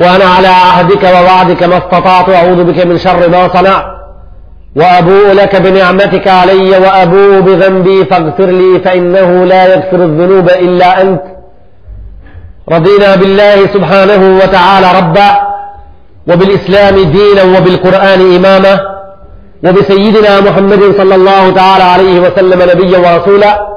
وأنا على عهدك ووعدك ما استطعت أعوذ بك من شر ما صنعت وأبوء لك بنعمتك علي وأبوء بذنبي فاغفر لي فإنه لا يغفر الذنوب إلا أنت رضينا بالله سبحانه وتعالى ربا وبالإسلام دينا وبالقرآن إماما وبسيدنا محمد صلى الله تعالى عليه وسلم نبيا ورسولا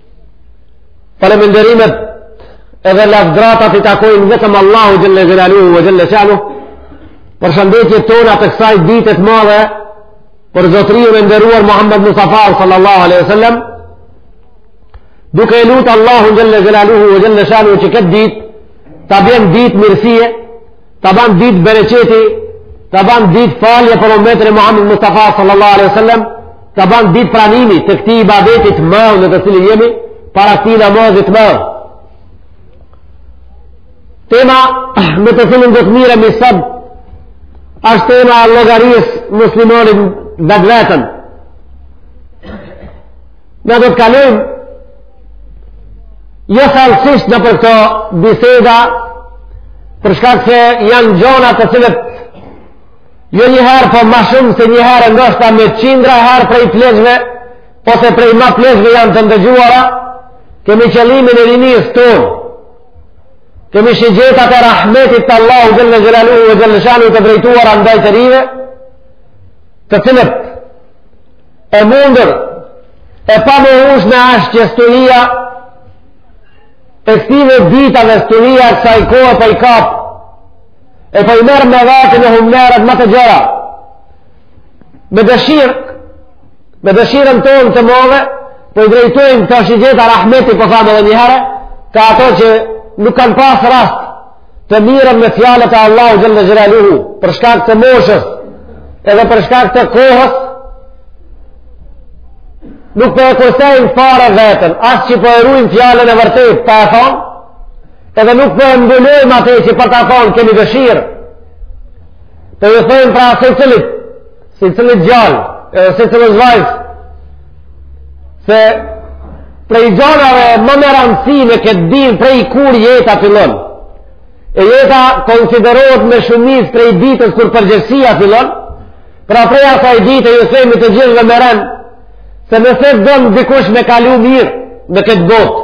Falënderimet edhe lavdëratat i takojnë vetëm Allahut xhel-le xhelaluhu ve xhel-le shanuhu përshëndetjet tona të kësaj dite të madhe për zotëriun e nderuar Muhammed Mustafa sallallahu aleyhi sallam duke e lutë Allahun xhel-le xhelaluhu ve xhel-le shanuhu që këtë ditë ta bën ditë mirësie Ta ban ditë bereqeti, ta ban ditë falje për umetin e Muhammed Mustafa sallallahu alaihi wasallam, ta ban ditë pranimi të këtij ibadeti të madh në të cilin jemi para këtij namazi të madh. Tema me të cilin do të mirremi sot është tema e llogarisë së muslimanit vetveten. Ne do të kalojmë Jo thellësisht nëpër këto biseda, për shkak se janë gjana të cilat jo njëherë, po ma shumë se njëherë ndoshta me qindra herë prej pleqve, ose prej ma pleqve janë të ndëgjuara, kemi qëllimin e rinisë tonë, kemi shigjetat e rahmetit të Allahut xhel-le xhelaluhu ve xhel-le shanuhu të drejtuara ndaj të rinjve, të cilët E mundur, e pamohueshme asht që stuhia e këtyre ditëve dhe stuhia e kësaj kohe po i kap, e po i merr me vete në humnerat më të gjëra, me dëshirë, me dëshirën tonë të madhe, po i drejtojmë këto shigjeta rahmeti, po thamë edhe njëherë, kah ata që nuk kanë pasë rast, të mirren me fjalët e Allahut xhel-le xhelaluhu për shkak të moshës edhe për shkak të kohës nuk po e kursejmë fare veten as që po e rujmë fjalën e vërtetë pa e thonë edhe nuk po e mbulojmë atë që për ta thonë kemi dëshirë po ju thojmë pra secilit secilit djalë edhe secilës vajzë Se prej gjanave ma me rëndësi në këtë din prej kur jeta fillon. E jeta konsiderohet me shumicë prej ditës kur përgjegjësia fillon, pra prej asaj dite e ju themi të gjithëve me rend, se nëse don dikush me kalu mirë në këtë botë,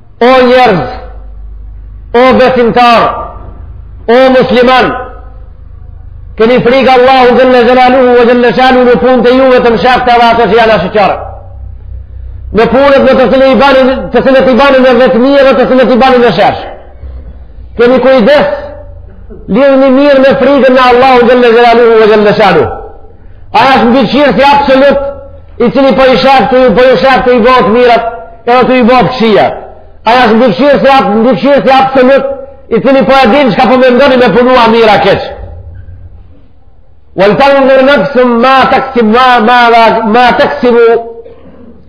O njerëz, o besimtar, o musliman, keni frikë Allahu dhe në zëraluhu dhe në shalu në punë të juve të mshak të avatë që janë ashëqarë. Në punët në të sënë i banin, të sënë të i banin në vetëmije dhe të sënë të i banin në shërshë. Keni kujdes, lidhë një mirë me frikën në Allahu dhe në zëraluhu dhe në shalu. Ai është mbikqyrësi absolut, i cili po i sheh tu i, po i sheh tu i bo të mirat, edhe tu i bo të kqija. Ai është mbikqyrësi, mbikqyrësi absolut, i cili po e din çka po mendoni me punu, a mirë a keq. Wel tendhur nefsun ma teksibu, ma, ma, ma, ma teksibu,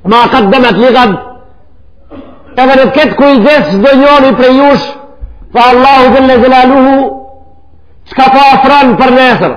ma kaddemet ligad, edhe le të ketë kujdes çdo njoni prej jush, tha Allahu xhel-le xhelaluhu, çka po afron për nesër,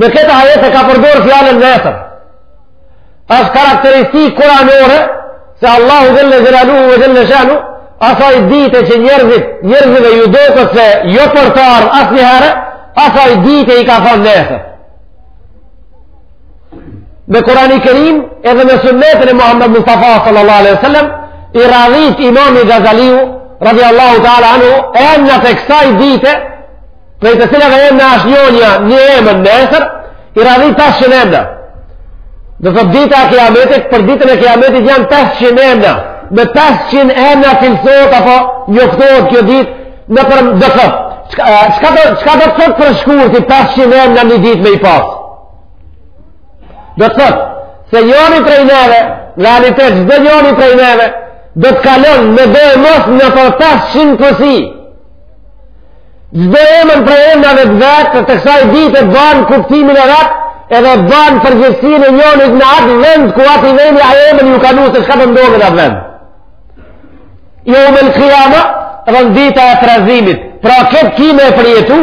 Në këtë ajet e ka përdorë fjalën nesër. Asht karakteristikë kuranore se Allahu xhel-le xhelaluhu ve xhel-le shanuhu asaj dite që njerëzit njerëzve ju doket se jo për të ardhë asnjëherë asaj dite i ka thonë nesër. Në Kurani Kerim edhe në sunnetin e Muhammed Mustafa sallallahu alaihi wasallam i radhit imami Gazaliu radiallahu ta'ala anhu emnat e kësaj dite Prej të cilëve emna është një një një emë në nesër, i radhi 500 emna. Do thotë dita e kiametit, për ditën e kiametit janë 500 emna. Me 500 emna cilësohet, apo njoftohet kjo ditë, në për dhe të. Çka do të thotë për shkurt 500 emna një ditë me i pasë? Do të thotë, se njëri prej neve, në realitet, çdo njëri prej neve, do të kalon medoemos nëpër 500 pusi. Çdo emën prej emnave të vet, të kësaj dite e ban kuptimin e vet, edhe ban përgjegjësinë e njonit në atë vend, ku atij veni ai emën ju ka vnu, se çka ka me ndodhë në atë vend. Jaumul kijame, do thonë dita e trazimit, pra këtë kimi me përjetu,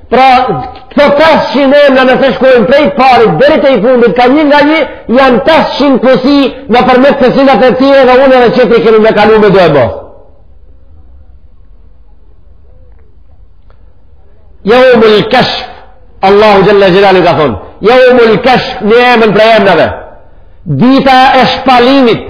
Pra, këto 500 emna nëse shkojnë prej të parit deri te i fundit ka një nga një janë 500 pusi nëpërmes të cilave ti edhe unë edhe tjetri kemi me kalu medoemos. Yawmul Kashf Allahu Jalla Jalaluhu i ka thonë Yawmul Kashf një emën prej emnave Dita e shpalimit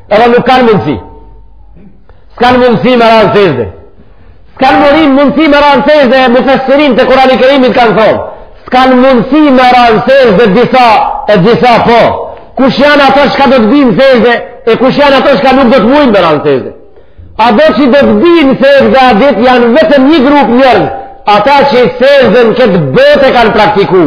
Edhe nuk kanë mundësi. S'kanë mundësi me ra në sexhde. S'kanë more mundësi me ra në sexhde, mufessirinët e Kurani Kerimit kanë thonë. S'kanë mundësi me ra në sexhde disa e disa po. Kush janë ato çka do të bin në sexhde e kush janë ato çka nuk do të mujnë me ra në sexhde. Ato që do të bin në sexhde atë ditë janë vetëm një grup njerëz. Ata që sexhden në këtë botë e kanë praktiku.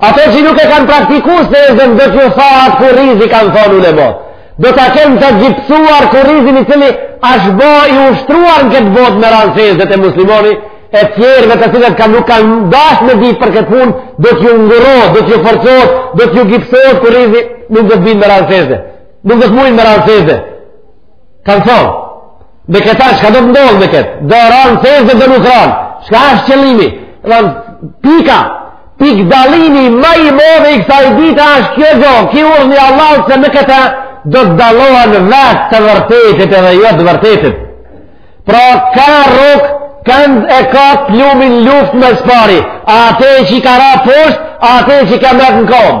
Ato që nuk e kanë praktiku sexhden do t'ju thahet kurrizi kanë thonë ulematë. Do ta kenë të gipsuar kurrizin i cili asht bo i ushtruar në këtë botë me ra në sexhde te muslimani e tjerëve të cilët kanë nuk kanë dashtë me ditë për këtë punë, do t'ju ngurohet, do t'ju forcohet, do t'ju gipsohet kurrizi nuk do të binë me ra në sexhde. Nuk do të mujnë me ra në sexhde. Kanë thonë, me këta çka do të ndodhë me këtë, do ranë n'sexhde do nuk ranë, çka është qëllimi, dhe në pika, pikë dallimi ma i modh i kësaj dite është kjo gjo, ky urdhën i Allahut se me këta do të dallohen vetë të vërtetit edhe jo të vërtetit. Pra ka rrugë, kënd e kap plumi n'luftë ma s'pari, atë qi ka ra poshtë, atë qi ka met në komë.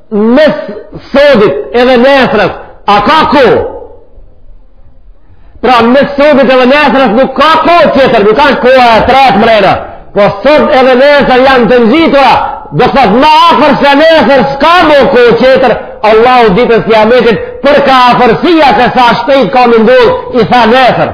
mes sodit edhe nesrës a ka kohë pra mes sodit edhe nesrës nuk ka kohë qetër nuk ka kohë e tretë mrena po sot edhe nesër janë të ngjitura do të thotë ma afër se nesër s'ka mo kohë qetër Allahu ditës së kijametit për ka afërsia se sa shpejt ka me ndodh i tha nesër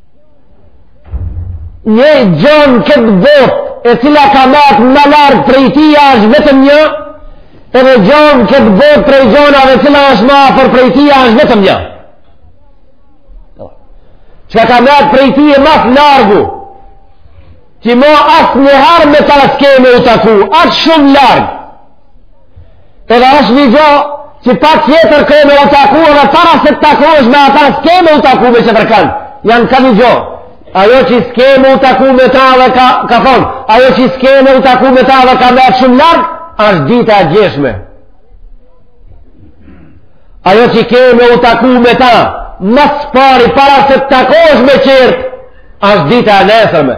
Një gjo n'këtë botë, e cila ka met ma larg prej teje ashtë vetëm një, edhe gjo n'këtë botë prej gjonave e cila ashtë ma afër prej teje ashtë vetëm një. Çka ka met prej teje ma së largu, që ma asnjëherë me ta s'ke me u taku, ashtë shumë larg, Edhe është një gjo që patjetër ke me u taku dhe para se të takohesh me ata s'ke me u taku me qetërkan. Janë ka një gjo. Ajo që s'ke me u taku me ta dhe ka, ka thonë. Ajo që s'ke me u taku me ta dhe ka met shumë larg, është dita e gjeshme. Ajo që ke me u taku me ta, ma s'pari para se të takohesh me qertë, është dita e nesërme.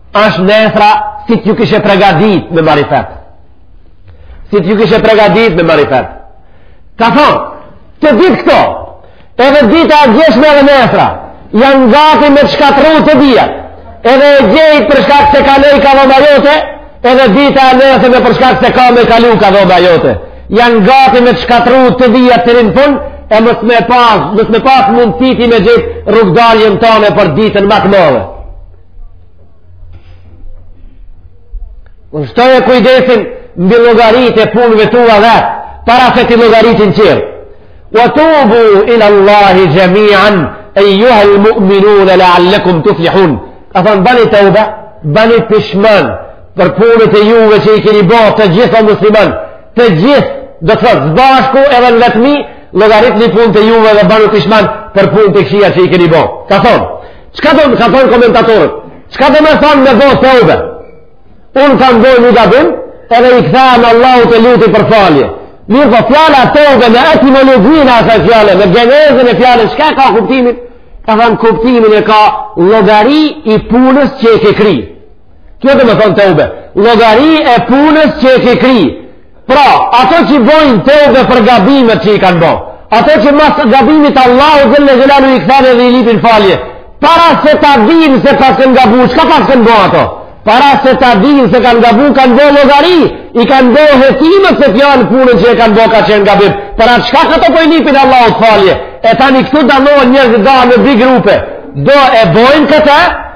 Ashtë nesra si t'ju kishe pregadit me marifet. Si t'ju kishe pregadit me marifet. Ka thonë, të dyja këto, edhe dita e gjeshme dhe nesra, janë gati me të shkatrru të dyjat, edhe dje për shkak se kaloi ka dhoma jote, edhe dita e nesërme për shkak se ka me kalu ka dhoma jote. Janë gati me të shkatrru të dyjat deri n'fund, e mos me pas, mos me pas mundësi ti me gjet rrugëdaljen tane për ditën ma t'modhe. Shtoje kujdesin mbi llogaritë e punëve tua dhe para se t'i llogaritin qert. Wa tubu ila Allahi gjemian ejuhel mu'minune lealekum tuflihun. Ka thonë bani teube, bani pishman për punët e juve që i keni bo të gjithë o musliman. Të gjithë do të thotë s'bashku edhe në vetmi llogaritni punët e juve dhe bani pishman për punët e kqija që i keni bo. Ka thonë. Çka kanë thonë komentatorët? Çka do me thonë me bo teube? Unë kam bo një gabim, edhe i kthehem Allahut e luti për falje. Mirëpo fjala teube në etimologjinë e asaj fjale, në gjenezën e fjalës, çka e ka kuptimin? Ka thonë kuptimin e ka llogari e punës që e ke kry. Kjo do me thonë teube. Llogari e punës që e ke kry. Pra, ato që bojnë teube për gabimet që i kanë bo, ato që mas gabimit Allahut xhel-le xhelaluhu i kthehen edhe i lipin falje, para se ta din se paskan gabu, çka paskan bo ato? Para se ta din se kanë gabu, kanë bo llogari, i kanë bo hetimet se të janë punën që e kanë bo ka qenë gabim. Për atë shkak ato po i lipin Allahut falje, e tani këtu dallohen njerëzit në dy grupe, do e bojnë këta,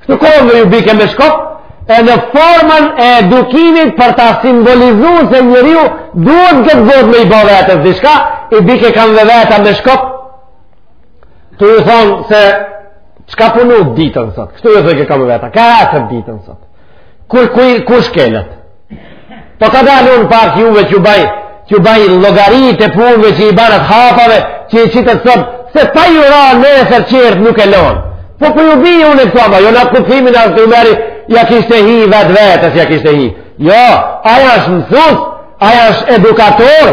Kështu kamve ju bike me shkop, e në formën e edukimit për ta simbolizu se njeriu duhet këtë botë me i bo vetes diçka, i bike kamve veta me shkop, tu ju thonë se çka punut ditën sot, kështu ju thojke kamve veta, kah ecët ditën sot, ku, ku, ku shkelët, Po ka dalë unë pas juve që baj, që baj llogaritë e punëve që i banat hapave, që i qitët sot, se pa ju ra nesër tjertë nuk e lonë. Po po ju bi unë e këto, ama jo në atë kuptimin Hazreti Umeri, ja kishte hi vetë vetes, ja kishte hi. Jo, aj është mësus, aj është edukator,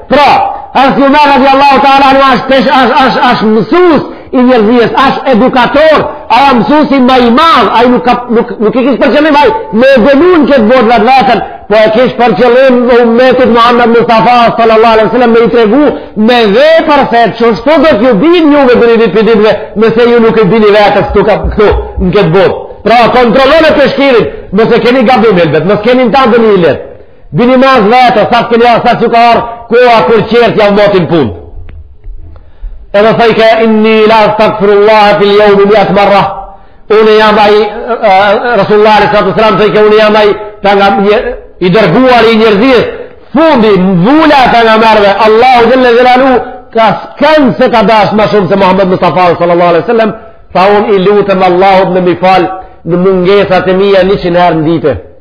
Pra, Hazreti Umer radiallahu ta'ala anhu asht, asht, asht mësus i njerëzisë, asht edukator, aj mësusi ma i madh, aj nuk, nuk, nuk e kish për qëllim aj me e dënu n'këtë botë vetveten, po e kish për qëllim umetit Muhammed Mustafa sallallahu alaihi sallam me i tregu me vepër se kështu do t'ju bin një ditë prej ditve, nëse ju nuk i bini vetes këtu, këtu në këtë botë. Pra, kontrollone peshkirit, nëse keni gabim elbet, nëse keni në të Bini mas vetes, sa ta keni, sa s'ju ka ardh koha kur tjertë jav matin punët. Edhe thojke, inni la estagfirullahe fil jeumi miete marra, unë jam ai, Resulullahi alejhi selam, thojke, unë jam ai, pejgamber, i dërguar i njerëzisë, fundi, vula e pejgamberëve, Allahu xhel-le xhelaluhu, askan s'e ka dash ma shumë se Muhammed Mustafa sallallahu alaihi sallam, tha unë i lutem Allahut me m'i falë mungesat e mija njëqind herë në ditë.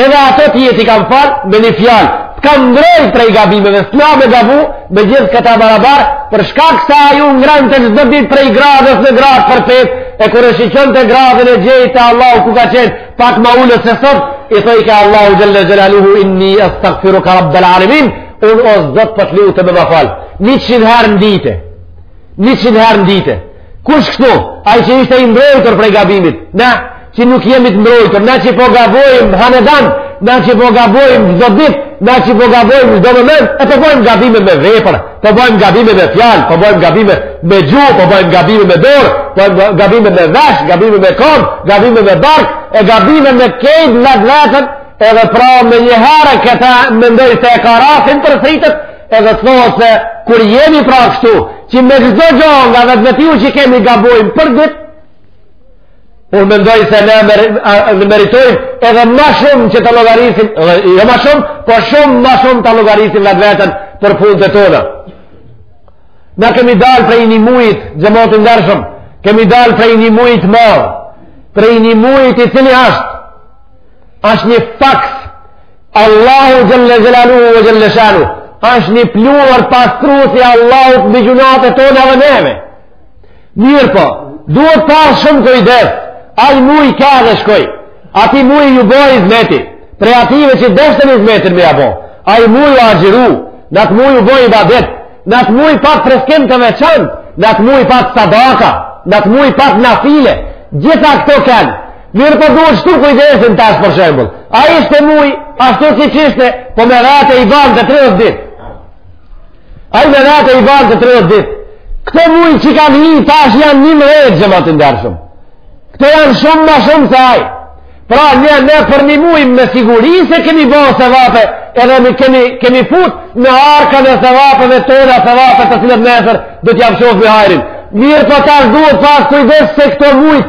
Edhe ato t'i, t'i kam falë me një fjalë. Të kam mbrojt prej gabimeve, s'të la me gabu, me gjithë këta barabar, për shkak se u ngrente çdo ditë prej grades në gradë përpjetë, e kur e shiqonte gradën e djeshit te Allahu ku ka qenë, pak ma ulët se sot, i thojke Allahut xhel-le xhelaluhu inni estagfiruka rabbel alemin, unë o Zot po të lutem me ma falë. Njëqind herë në dite, njëqind herë në dite, Kush kështu? Ai që ishte i mbrojtur prej gabimit. Na që nuk jemi të mbrojtur, na që po gabojmë hanedan, na që po gabojmë çdo ditë, na që po gabojmë çdo moment, e po bëjmë gabime me vepër, po bëjmë gabime me fjalë, po bëjmë gabime me gjuhë, po bëjmë gabime me dorë, po bëjmë gabime me vesh, gabime me kamb, gabime me bark, e gabime me krejt vetveten, edhe pra me një herë këta mendoj se e ka rastin për fritët, Edhe të thotë se kur jemi pra kështu, që me çdo gjë nga vetvetiu që kemi gabojmë për ditë, Unë mendoj se ne e meritojmë edhe ma shumë që ta llogarisim, dhe jo ma shumë, po shumë ma shumë ta llogarisim vetveten për punët tona. Ne kemi dalë prej një mujit, xhemat i ndershëm, kemi dalë prej një mujit madh, prej një mujit i cili ashtë, është një faks Allahu xhel-le xhelaluhu e xhel-le shanuhu është një pluhur pastrus i Allahut mbi gjynahet tona edhe neve mirëpo duhet pas shumë kujdes ai muj ka dhe shkoi atij muji ju bo hizmeti prej atyne që deshtën hizmetin me ia bo ai muj u agjëru në atë muj u bo ibadet në atë muj pat freskim të veçantë në atë muj pat sadaka në atë muj pat nafile gjitha këto kanë Mirëpo duhet shtu kujdesin tash për shembull. Ai ishte muj, ashtu si që ishte, po me rate i bante 30 dit. Ai me rate i bante 30 dit. Këto muj që kanë hi, tash janë njëmbëdhjetë xhemat i ndershëm. Këto janë shumë ma shumë se ai. Pra ne, ne për një muj me siguri se kemi bo sevape, edhe ne kemi, kemi fut në arkën e sevapeve tëra sevape të cilat nesër do t'jau shofim hajrin. Mirëpo tash duhet pas kujdes se këto mujtë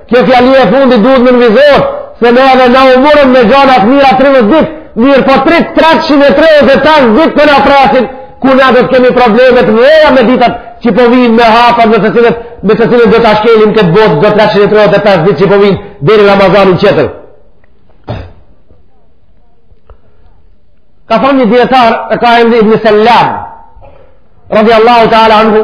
Kjo fjalia e fundit duhet me nënvizu, se ne edhe na u morëm me gjana të mira 30 dit, mirëpo 3, 335 dit po na presin, ku ne do të kemi probleme të reja me ditat që po vinë me hapa me të cilët, me të cilët do ta shkelim këtë botë dhe 335 dit që po vinë deri Ramazanin qetër. Ka thonë një dijetar, e ka emnin Ibni Sellam, radiallahu ta'ala anhu,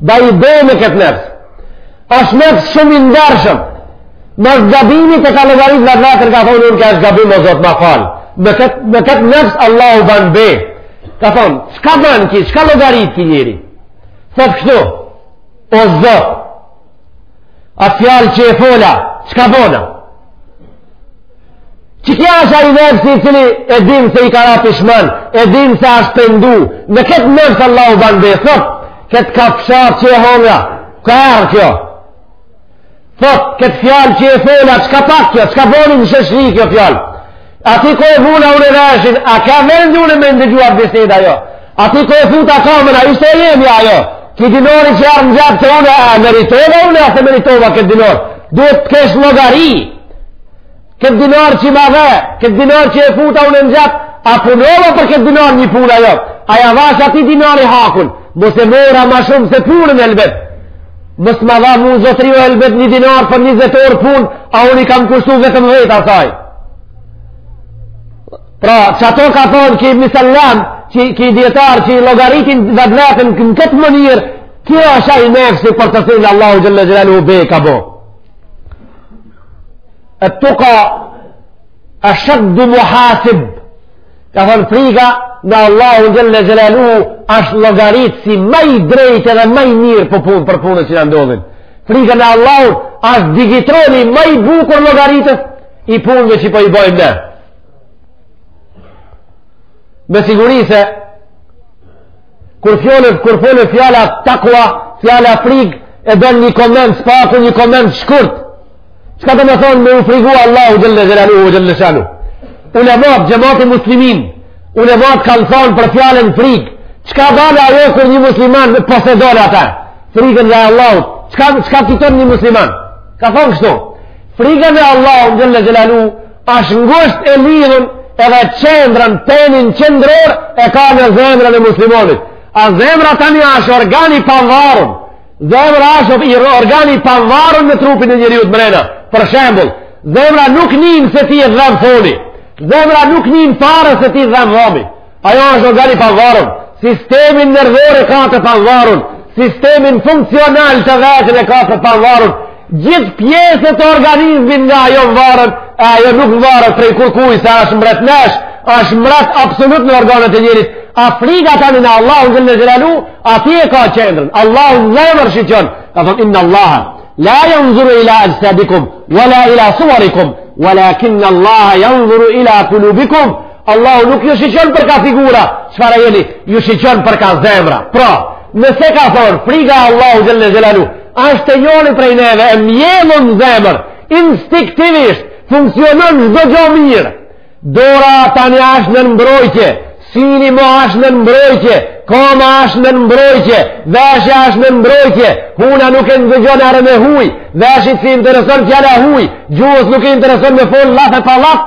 Bani be me këtë nefs. Ashtë nefs shumë i ndershëm. Mas gabimit e ka llogarit veten ka thonë unë ka është gabim o Zot ma fal. Në këtë, me këtë nefs Allahu ban be. Ka thonë, çka ban ky, çka llogarit ky njeri? Thotë kështu, o Zot, atë fjalë që e fola, çka bona? Që ky është ai nefsi i cili e din se i ka ra pishman, e din se është pendu, në këtë nefs Allahu ban be, thot, këtë kafshatë që e hongra, kah erdh kjo. Thot, këtë fjalë që e fola, çka pat kjo, çka boni në shoqëri kjo fjalë. Aty ku e vuna unë veshin, a ka vend unë me ndëgjua biseda ajo? Aty ku e futa kamën, a ishte e jemja ajo. Ky dinari që erdh në xhep te une, a meritova une, a s'e meritova këtë dinar. Duhet të kesh llogari. Këtë dinar që ma dhe, këtë dinar që e futa une në xhep, a punova për këtë dinar në punë a jo. A ja dhash atij dinari hakun, mos e mora ma shumë se punën elbet. Nëse ma dha mu zotria elbet një dinar për njëzet orë pun, a unë i kam kushtu vetëm dhetë asaj. Pra, qato ka thonë ky ibn Selam, ky, ky dijetar, që e llogaritin edhe veten në këtë mënyrë, kjo është ai nefsi për të thënë Allahu xhel-le xhelaluhu be ka bo. Et-tuka eshed-du muhasib, ka thonë friga në Allahu xhel-le xhelaluhu është llogaritsi ma i drejtë edhe ma i mirë për punë për punë që na ndodhin. Friga në Allahu është digitroni ma i bukur llogaritës i punëve që po i bojmë ne. me siguri se kur folet, kur folet fjala takua, fjala frigë, e don një koment s'paku, një koment shkurt. Çka do me thonë me u frigu Allahu xhel-le xhelaluhu xhel-le shanuhu? Ulematë, xhematë muslimin, ulematë kanë thonë për fjalën frigë, çka do ajo kur një musliman e posedon atë? Frigën ndaj Allahut, çka, çka të një musliman? Ka thonë kështu, friga ndaj Allahut xhel-le xhelaluhu Ashtë ngusht e lidhën edhe qendrën, tenin qendror e ka në zemrën e muslimanit. A zemra tani ashtë organ i panvarun, zemra ashtë ni organ i panvarun në trupin e njeriut mrena. Për shembul, zemra nuk nin se ty t'dhemb thoni, zemra nuk nin fare se ty t'dhemb dhomi. Ajo ashtë organ i panvarun. Sistemin nervor e ka të panvarun. Sistemin funksional të vetin e ka të panvarun. Gjithë pjesët e organizmit nga ajo nvaren, e ajo nuk nvaret prej kurkuj, se është mbret nesh, është mbret absolut në organet e njerit. A friga tani në Allahun xhel-le xhelaluhu, aty e ka qendrën. Allahu n'zemër shiqon. Ka thonë, inn-Allaha, la janzuru ila axhsadikum, wa la ila suarikum, walakin Allaha janzuru ila kulubikum, Allahu nuk ju shiqon për ka figura, çfarë jeni, ju shiqon për ka zemra. Pra, nëse ka thonë, friga Allahut xhel-le xhelaluhu, ashtë te njoni prej neve, e mjellun n'zemër, instinktivisht, funksionon çdo gjo mirë. Dora tani ashtë në mbrojtje, syni mo ashtë në mbrojtje, koma ashtë në mbrojtje, veshi ashtë në mbrojtje, huna nuk e ndëgjon erën e huj, veshit s'i intereson fjala e huj, gjuhës nuk i intereson me fol llaf e pallaf,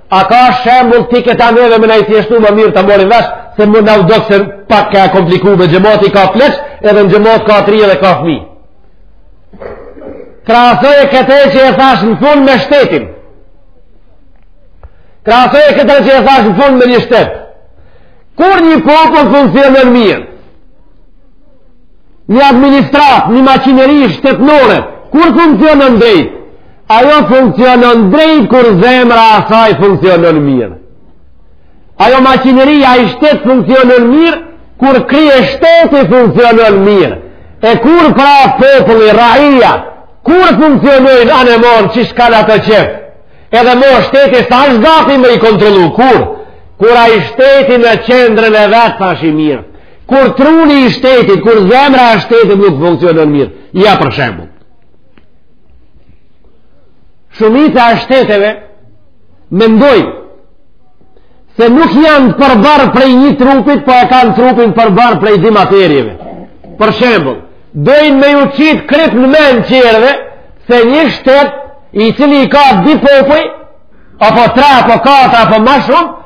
A ka shembull për këta neve me na e thjeshtu ma mirë ta marrim vesh se m'u dok se pak ka komplikime, xhemati ka pleq edhe në xhemat ka t'ri edhe ka fmi krahasoje këte që e thash në fund me shtetin krahasoje këte që e thash në fund me një shtet kur një popull funksionon mirë një administrat, një makineri shtetnore, kur funksionon drejt? Ajo funksionon drejt kur zemra asaj funksionon mirë. Ajo makineri, ai shtet funksionon mirë, kur krye shteti funksionon mirë. E kur pra populli, raja, kur funksionojnë anë e monë qish kanë ata qef? Edhe mo shteti s'është gati me i kontrollu, kur? Kur ai shteti në qendrën e vet s'asht i mirë. Kur truni i shtetit, kur zemra e shtetit nuk funksionon mirë, ja për shembull. Shumica e shteteve mendojnë se nuk janë përbarë prej një trupit, po e kanë trupin përbarë prej di materieve. Për shembull, dojnë me ju qitë krip në mend qerve, se një shtet i cili i ka di popuj, apo tre, apo katër, apo ma shumë,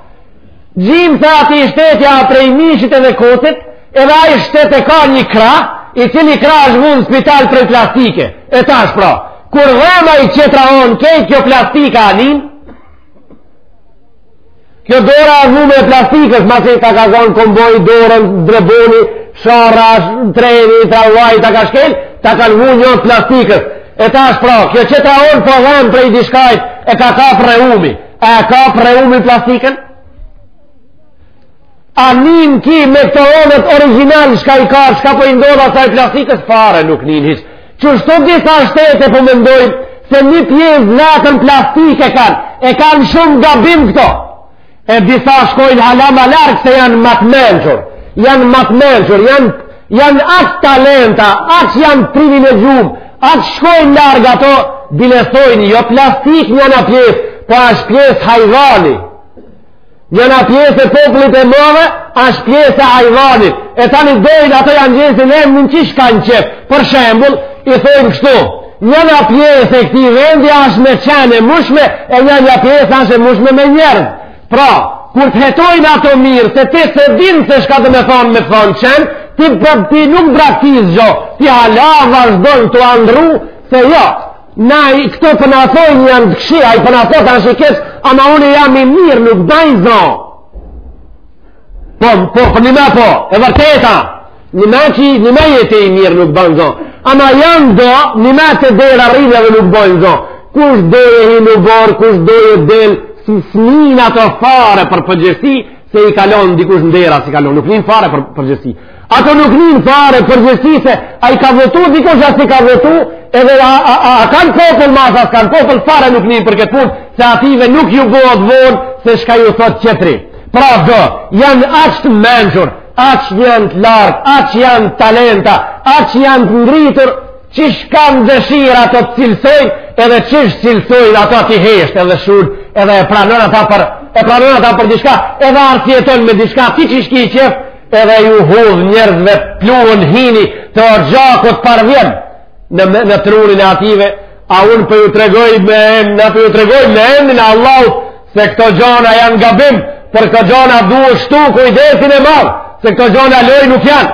Gjimsa e atij shteti a prej mishit edhe kocit, edhe ai shtet e ka një kra, i cili kra është vu n'spital prej plastike, e tash pra. Kur dhem ai qetra onë, kej kjo plastika a nin, kjo dora e vume e plastikës, masi ta ka zonë komboj, dorën, dreboni, shara, treni, tramvaj, ta ka shkel, ta kan vu njat plastikës, e tash pra. Kjo qetra onë po dhem prej dishkajt, e ka kap reumi. A e kap reumi plastikën? A nin ki me këto onët original shka i ka, shka po i ndodh asaj plastikës? Fare nuk nin hiç. Qështu disa shtete po mendojnë se një pjesë zaten plastik e kanë, e kanë shumë gabim këto. E disa shkojnë hala ma larg se janë ma të mençur, janë ma të mençur, janë, janë aq talenta, aq janë privilegjumë, Aq shkojnë larg ato, bile thojnë, jo plastik njana pjesë, po ashtë pjesë hajvani. Njana pjesë e popullit e madhe, ashtë pjesë e hajvanit. E tani dojnë ato ja ngjesin emnin qish kanë qef. Për shembull, i thojnë kështu, njana pjesë e këtij vendi ashtë me qen e mushme, e njana pjesë ashtë e mushme me njerëz. Pra, kur të hetojnë ato mirë, se ti s'e din se shka domethonë me thonë qen, ti, ti nuk braktis gjo, ti hala vazhdon t'u andrru, se jo, na i këto po na thojnë janë të këqia, ai po na thotë ashtë i keq, ama unë jam i mirë, nuk baj zo. Po, po, për njime po, e vërteta, njime qeni me jetë i mirë nuk ban zo. Ama janë do, njime te dera rrinë edhe nuk bajn zo. Kush do le hin n'oborr, kush do le del, s'e nin ato fare përgjegjësi, se i kalon dikush në dera, s'i kalon, nuk nin fare përgjegjësi. Ato nuk nijnë fare përgjegjësi se a i ka votu, dikush a s'i ka votu, edhe a, a, a, a kanë popull mas a s'kanë popull, fare nuk nijnë për këtë punë, se atyve nuk ju bëhet vonë, se çka ju thotë tjetri. Pra ato janë aq të mençur, aq janë të lartë, aq janë talenta, aq janë të ngritur, qysh kanë dëshirë ato të cilësojnë, edhe qysh të cilësojnë ato ti hesht edhe shuj, edhe e pranon ata për, e pranon ata për diçka, edhe arsyeton me diçka, ti qysh ki qef, edhe ju hudh njerëzve pluhun hini të oxhakut par vjen në, në trunin e atyve a unë po ju tregoj me po ju tregoj me emnin e Allahut se këto gjona janë gabim për këto gjona duhet shtu kujdesin e madh se këto gjona lojë nuk janë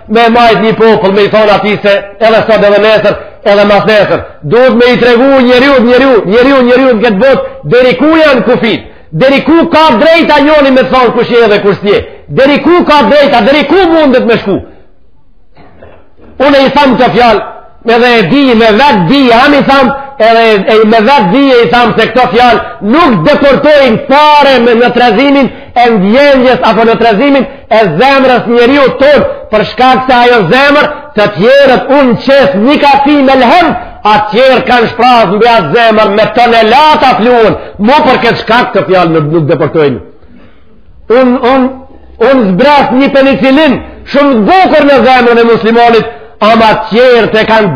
me majt një popull me i thonë atij se edhe sot edhe nesër edhe mas nesër duhet me i tregu njeriut njeriut njeriut njeriut në këtë botë deri ku janë kufijt deri ku ka drejta njoni me thonë kush je dhe kush s'je deri ku ka drejta deri ku mundet me shku unë i tham këto fjalë Edhe e di me vetëdije i tham, edhe me vetëdije i tham se këto fjalë nuk depërtojnë fare me në trazimin e ndjenjës apo në trazimin e zemrës njeriut tonë, për shkak se ajo zemër të tjerët unë qesë një ka ti me lëhem, a tjerët kanë shprazë mbi atë zemër me tonelata pluhun, mu për këtë shkak këto fjalë nuk, nuk depërtojnë. Unë, unë, unë zbraz një penicilin shumë të bukur në zemrën e muslimonit, ama tjerët e kanë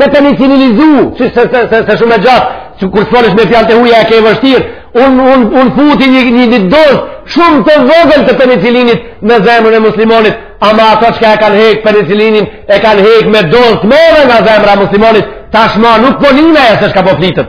depenicilinizu, që se, se, se, se shumë e gjatë, që kur të folish me fjalë të huja e ke vështirë, unë un, un futi një, një, një dozë shumë të vogël të penicilinit në zemrën e muslimonit, ama ato çka e kanë hek penicilinin, e kanë hek me dozë të mëdha nga zemra e muslimonit, tashma nuk po e se çka po flitet.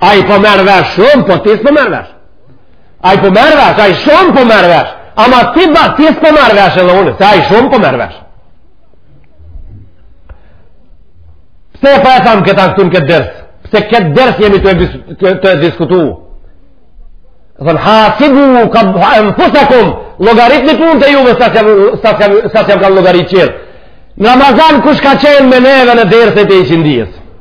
Ai po merr vesh shumë, po ti s'po merr vesh. Ai po merr vesh, ai shumë po merr vesh. Ama tybe, ti s'po merr vesh edhe unë, se ai shumë po merr vesh. Pse po e tham këta këtu në këtë ders? Pse këtë ders jemi tu, tu, tu diskutu? Thonë hasibu enfusekum, llogaritni punët e juve, sa s'jau kanë llogarit tjerë. Në Ramazan, kush ka qenë me neve në derset e iqindisë?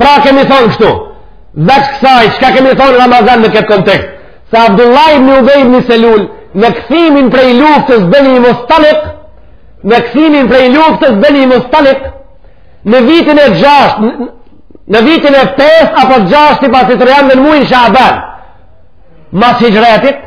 Pra kemi thonë kështu, veç kësaj, çka kemi thonë Ramazan në këtë kontekst, se Abdullah ibn Ubej ibn Selul, në kthimin prej luftës Beni Mustalik, në kthimin prej luftës Beni Mustalik, në vitin e gjashtë, në vitin e pestë, apo gjashtë sipas historianëve në mujin shaban, mas hixhretit,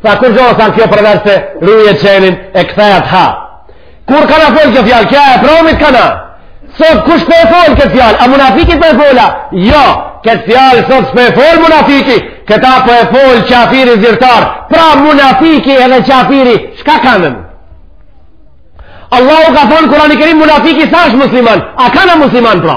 Sikur gjason kjo proverbë se ruje qenin e kthehet t'ha. Kur ka na folë kjo fjalë, kjo e promit ka na. Sot kush po e folë këtë fjalë, a munafiki po e folë, jo, këtë fjalë sot s'po e folë munafiki, këta po e folë qafiri zyrtar, pra munafiki edhe qafiri, çka kanë? Allahu ka thonë Kurani Kerim munafiki s'është musliman, a kanë musliman pra?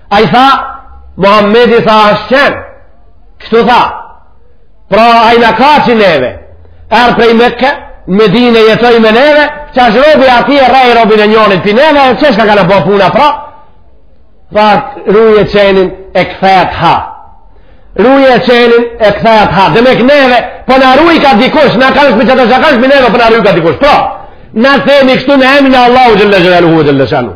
Ai tha, Muhammedi tha është qen, kështu tha, pra ai na ka që neve, erdh prej Mekke, në Medine jetoi me neve, qysh robi i tij e rreh robin e njonit prej neve, e çka ka na bo puna pra, tha ruje qenin e kthehet t'ha, ruje qenin e kthehet t'ha, dhe me këneve, po na run ka dikush, në kanë shpë që të shakash për neve, po na run ka dikush, pra, na themi kështu në emnin e Allahut xhelle xhelaluhu xhelle shanuhu,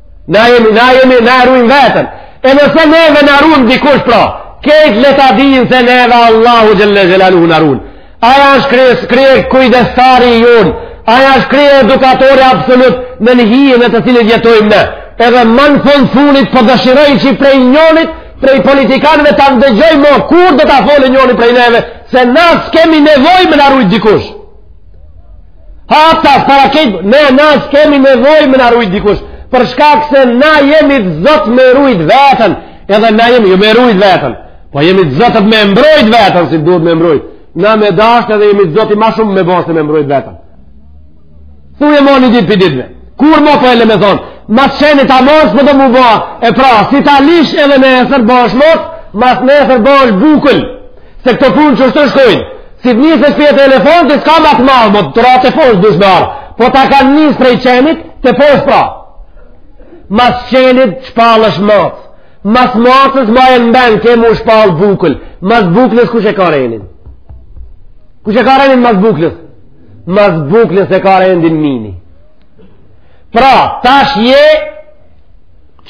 Na jemi, na jemi, na rujmë veten. E nëse neve na run dikush pra, kejt le ta dinë se neve Allahu xhelle xhelaluhu na run. Ai është krye, kryekujdestari i jonë, ai është kryeedukatori absolut nën hijen e të cilit jetojmë ne. Edhe më në fund funit po dëshiroj që prej njonit, prej politikanëve të ndëgjoj më kur do ta folë njonit prej neve, se na s'kemi nevojë me na rujt dikush. Hata, para kejt, ne na s'kemi nevojë me na rujt dikush, për shkak se na jemi të zot me rujt veten, edhe na jemi, jo me rujt veten, po jemi të zotët me mbrojt veten, si duhet me mbrojt, na me dasht edhe jemi të zoti ma shumë me bo se me mbrojt veten. Thuje mo një ditë prej ditëve, kur mo po e le me thonë, mas qenit macë po do mu bo, e pra, si ta lish edhe nesër bosh macë, masnesër bosh bukël, Se këto punë qashtu shkojnë, si të nisesh prej te elefanti, s'ka ma të madh, më të ra teposhtë dush me ardh, po ta ka nisë prej qenit, teposhtë pra. Mas qenit shpallesh macë, mas macës ma e mbenë, ke mu shpall bukël, mas buklës kush e ka renin? Kush e ka renin mas buklës? Mas buklës e ka renin mini. Pra, tash je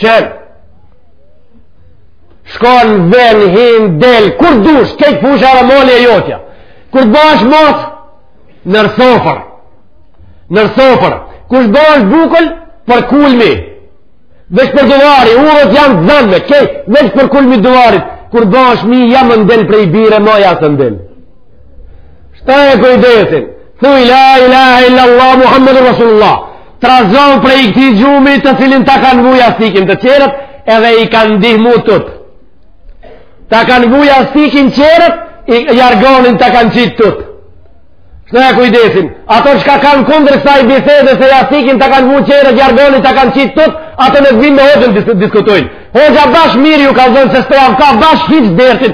qen, shkon ven hin del kur dush kejt fusha dhe mali e jotja kur të bash macë nër sofër nër sofër kur të bash bukël për kulmi veç për duvari udhët janë të zane kejt veç për kulmi duvarit kur të bash mi ja mun del prej bire mo ja s'mun del Shtoje kujdesin, thuj la ilahe illallah, Muhammed Rasulullah, trazou prej këtij gjumi të cilin ta kanë vu jastikin të tjerët, edhe i kanë ndihmu tut. Ta kanë vu jastikin tjerët, jargonin ta kanë qitë tut. Shtoje kujdesin, ato që ka kanë kundër kësaj bisede se jastikin ta kanë vu tjerët, jargonin ta kanë qitë tut, ato në të vinë në hoxhën diskutojnë. Hoxha bash mirë ju ka zënë se s'ta ka bash hiç dertin,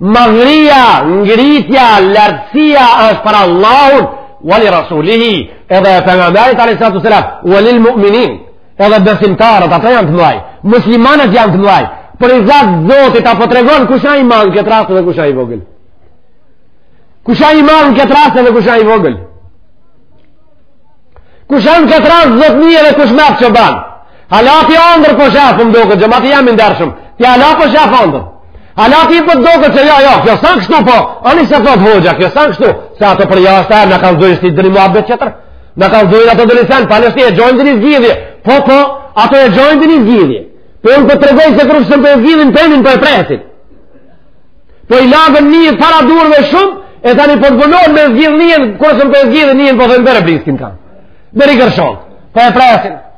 Madhëria, ngritja, lartësia është për Allahun, wali rasulihi, edhe e pejgamberit a.s. wa lil mu'minin, edhe besimtarët, ata janë të mdhaj, muslimanët janë të mdhaj, për izzet të Zotit, a po tregon kush a i madh në këtë rast edhe kush a i vogël. Kush a i madh në këtë rast edhe kush a i vogël. Kush a në këtë rast zotni edhe kush met çoban. Hala ti andërr po shef më doket, që ma të jam i ndershëm. Ti hala po shef andërr. Hala ti po doket që ja, ja, kjo s'a kështu po, ani se thotë hoxha, kjo s'a kështu, se ato prej jashtë e në kanë dhujnë shti dhëri mua bëtë qëtër, në kanë dhujnë ato dhëri sen, pa nështi e gjojnë ndonji zgjidhje, po, po, ato e gjojnë ndonji zgjidhje, po unë po të tregoj se kërë shëmë për zgjidhin për emin po e presin. Po i lagën një para durve shumë, e tani po të bënon me zgjidh njën, kërë shëmë për zgjidhin njën, po dhe më bërë briskin kanë. Bërë i gërshon, po e presin.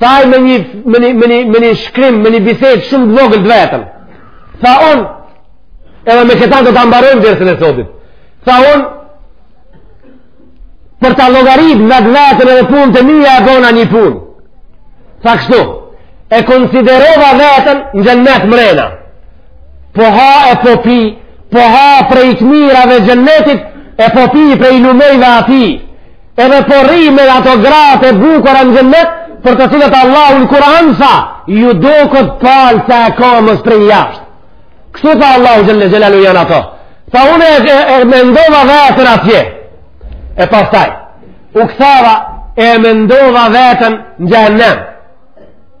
Thaj me një, me një, me një, me një shkrim, me një bisedë shumë të vogël me veten. Tha unë, edhe me këta do ta mbarojmë dersin e sotit. Tha unë, për ta llogarit vetveten edhe punët e mia e bona një punë. Tha kështu, e konsiderova veten në xhennet mrena. Po ha e po pi, po ha prej të mirave xhennetit, e po pi prej lumejve atij. Edhe po rri me ato gratë e bukura në xhennet, për të cilat Allahu në Kur'an tha, ju doket palca e kamës prej jashtë. Kështu tha Allahu xhelle xhelaluhu janë ato. Tha unë e, e, e mendova veten atje. E pastaj, u kthava e mendova veten në xhehennem.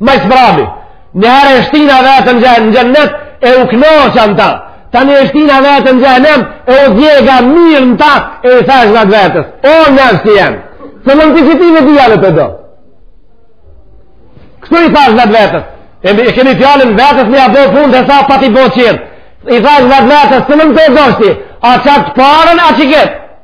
Ma s'brami. Një herë e shtina veten në xhe, në xhennet, e u knaqa në ta. Tani e shtina veten në xhehennem, e u djega mirë në ta, e i thashë vetvetes. O, nefsi jem. Se më në të qëtimi dhja në të do. Kështu i thashë vetvetes. E, e kemi fjalën vetes me ia bo punë dhe tha pati bo qenë. I thashë vetvetes, cilën po do shti. A qatë t'parën, a qiketë.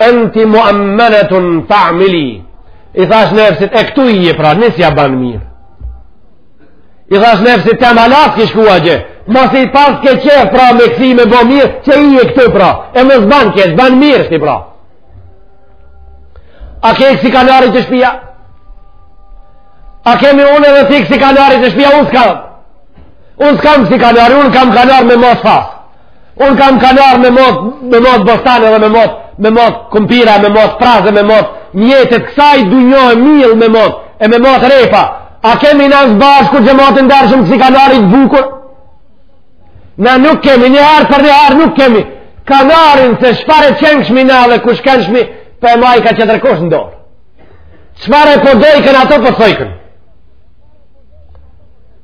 Enti muammenetun fa'mili I thashë nefsit e këtu je pra nisja ban mirë I thashë nefsit tem hala s'ke shkua gjë Masi pas ke qef pra me kësi me bo mirë Qe je këtu pra E mos ban keq ban mirë shti pra A ke kësi kanari te shpia A kemi unë edhe ti kësi kanari te shpia Unë s'kam Unë s'kam kësi kanari Unë kam kanar me mat fas Unë kam kanar me mat, me mat bostan edhe me mat, me mat kumpira, me mat pras e, me mat mjetet, kësaj dynjaje miell me mat, e me mat rrepa. A kemi na së bashku xhemat i ndershëm ksi kanari të bukur? Na nuk kemi, një herë për një herë nuk kemi. Kanarin se çfarë qenkshmi na dhe kush kenkshmi, po e maj ka qetërkush në dorë. Çfarë po dojkën ato po thojkën.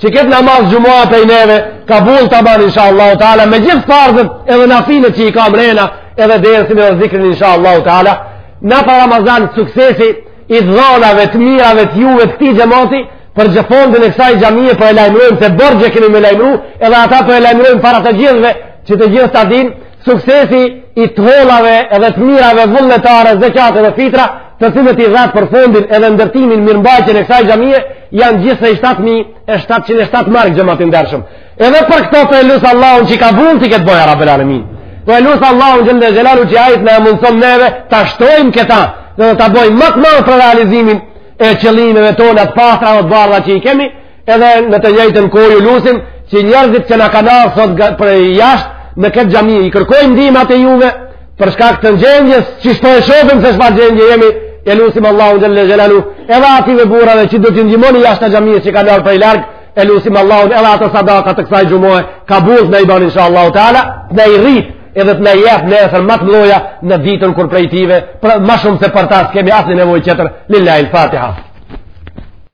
që këtë namaz xhumaje prej neve, kabull ta banë, insha Allah, ta'ala, me gjithë farzët edhe nafilet që i ka mrena, edhe dersin edhe zikrin, insha Allah, ta'ala, n'atë pa Ramazan suksesi i dhanave, të mirave, të juve, të këtij xhemati, për fondin e kësaj xhamije po e lajmërojmë, se borxh e kemi me lajmëru, edhe ata po e lajmërojmë para të gjithëve, që të gjithë ta dinë, suksesi i të hollave edhe të mirave vullnetare, zeqate dhe fitra, të cilët i dhatë për fondin edhe ndërtimin mirëmbajtjen e kësaj xhamie janë gjithsej 7707 marka xhemat i ndershëm. Edhe për këto po e lus Allahun që kabull t'i ketë bo ja rabbel alemin. Po e lus Allahun xhelle xhelaluhu që ai të na e mundëson neve ta shtojmë këta dhe ta bojmë ma të madh për realizimin e qëllimeve tona të pastra dhe të bardha që i kemi Edhe në të njëjtën kohë ju lusim që njerëzit që na kanë ardhur sot prej jashtë në këtë xhami i kërkojnë ndihmën e juve për shkak të gjendjes, qysh po e shohim se çfarë gjendje jemi, e lusim Allahu xhelle xhelaluhu, edhe atyre burrave që do të ndihmoni jashtë xhamisë që kanë ardhur prej larg, e lusim Allahun edhe ato sadaka të kësaj xhumaje, kabull të na i bon inshallah taala, na i rrit edhe të na jap nesër më të mëdha në ditën kur prej tyne, për më shumë se për ta kemi asnjë nevojë tjetër. Lillahi al-Fatiha.